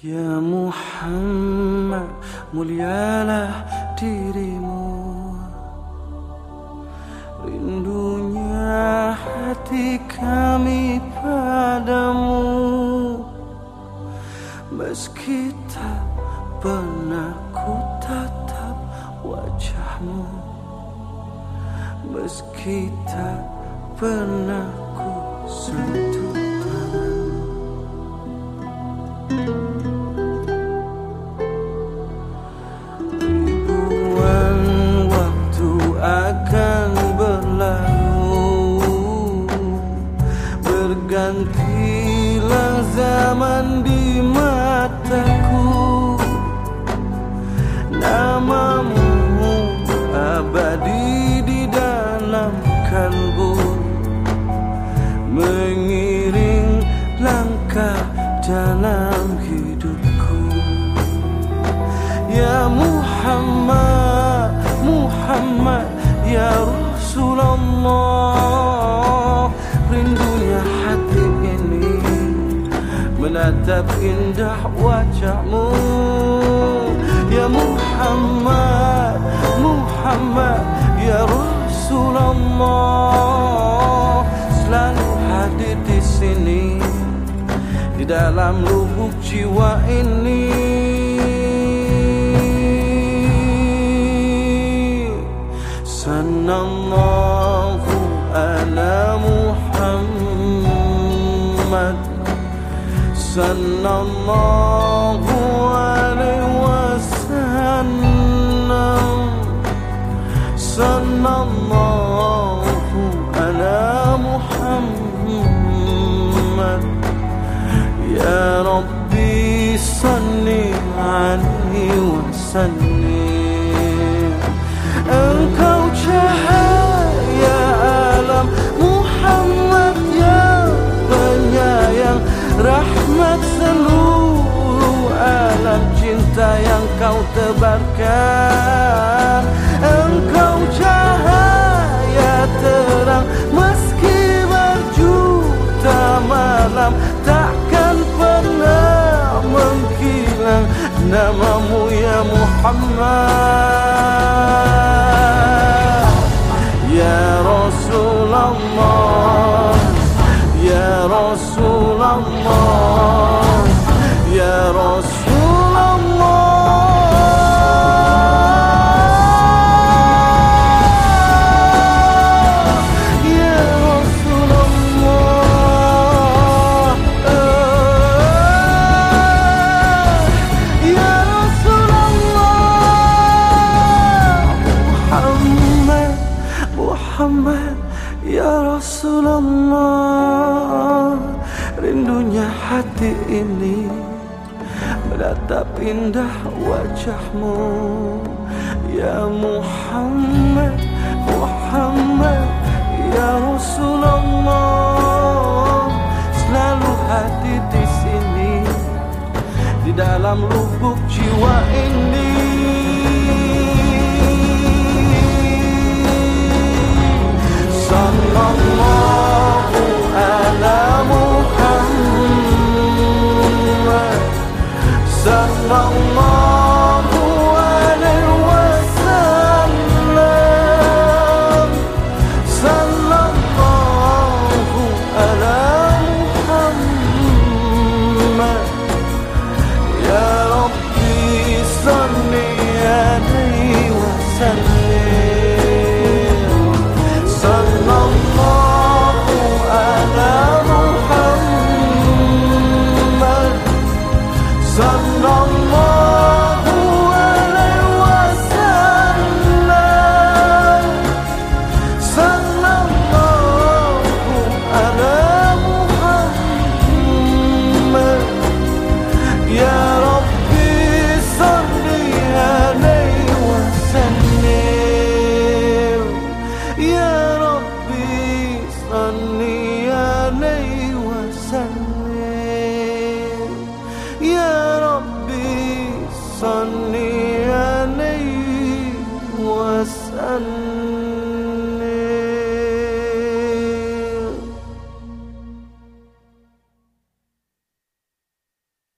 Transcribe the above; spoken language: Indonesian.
Ya Muhammad mulialah dirimu. Rindunya hati kami padamu. Meski tak pernah ku tatap wajahmu. Meski tak pernah ku sentuh Bergantilah zaman di Menatap indah wajahmu. Ya Muhammad, Muhammad Ya Rasulullah. Selalu hadir di sini Di dalam lubuk jiwa ini. Sanallahu ala Muhammad صلى الله عليه وسلم صلى الله على محمد. يا ربي صل عليه وسلم. Menghilang Namamu ya Muhammad Ya Rasulullah Ya Rasulullah Ya Rasulullah Rindunya hati ini Menatap indah wajahmu. Ya Muhammad Muhammad Ya Rasulullah Selalu hadir di sini Di dalam lubuk jiwa ini Sallallahu ala صلي عليه وسلم. يا ربي صلي عليه وسلم.